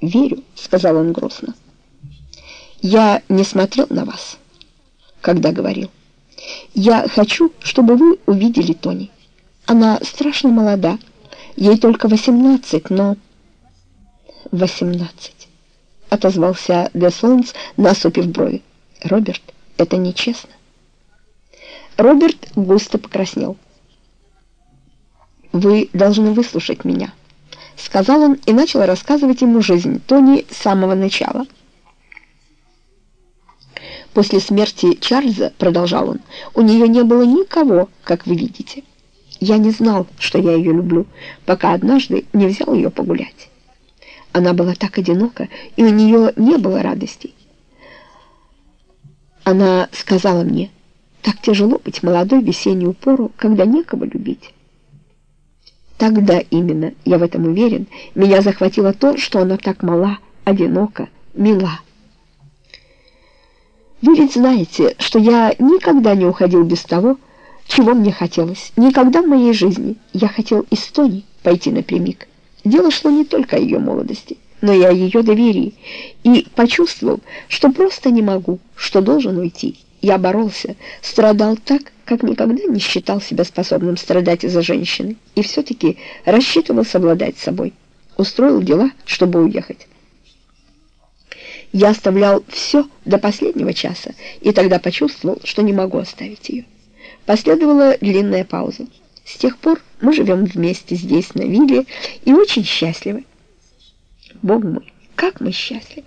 верю», — сказал он грустно. «Я не смотрел на вас, когда говорил. Я хочу, чтобы вы увидели Тони. Она страшно молода, ей только восемнадцать, но...» «Восемнадцать», — отозвался Де Солнц, насупив брови. «Роберт, это нечестно». Роберт густо покраснел. «Вы должны выслушать меня», — сказал он и начал рассказывать ему жизнь Тони с самого начала. «После смерти Чарльза, — продолжал он, — у нее не было никого, как вы видите. Я не знал, что я ее люблю, пока однажды не взял ее погулять. Она была так одинока, и у нее не было радостей. Она сказала мне, так тяжело быть молодой в весеннюю пору, когда некого любить. Тогда именно, я в этом уверен, меня захватило то, что она так мала, одинока, мила. Вы ведь знаете, что я никогда не уходил без того, чего мне хотелось. Никогда в моей жизни я хотел из Тони пойти напрямик. Дело шло не только о ее молодости, но и о ее доверии, и почувствовал, что просто не могу, что должен уйти. Я боролся, страдал так, как никогда не считал себя способным страдать из-за женщины, и все-таки рассчитывал совладать собой. Устроил дела, чтобы уехать. Я оставлял все до последнего часа, и тогда почувствовал, что не могу оставить ее. Последовала длинная пауза. С тех пор мы живем вместе здесь, на вилле, и очень счастливы. Бог мой, как мы счастливы!